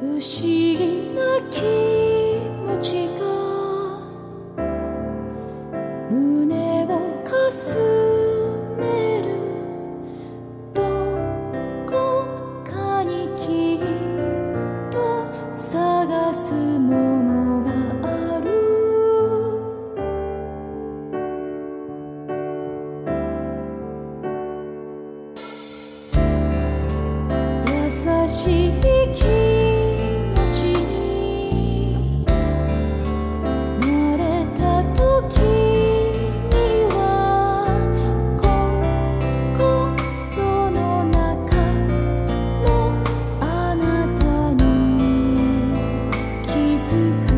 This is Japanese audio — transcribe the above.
不思議な気持ちが胸をかすめる。どこかにきっと探すものがある。優しい keep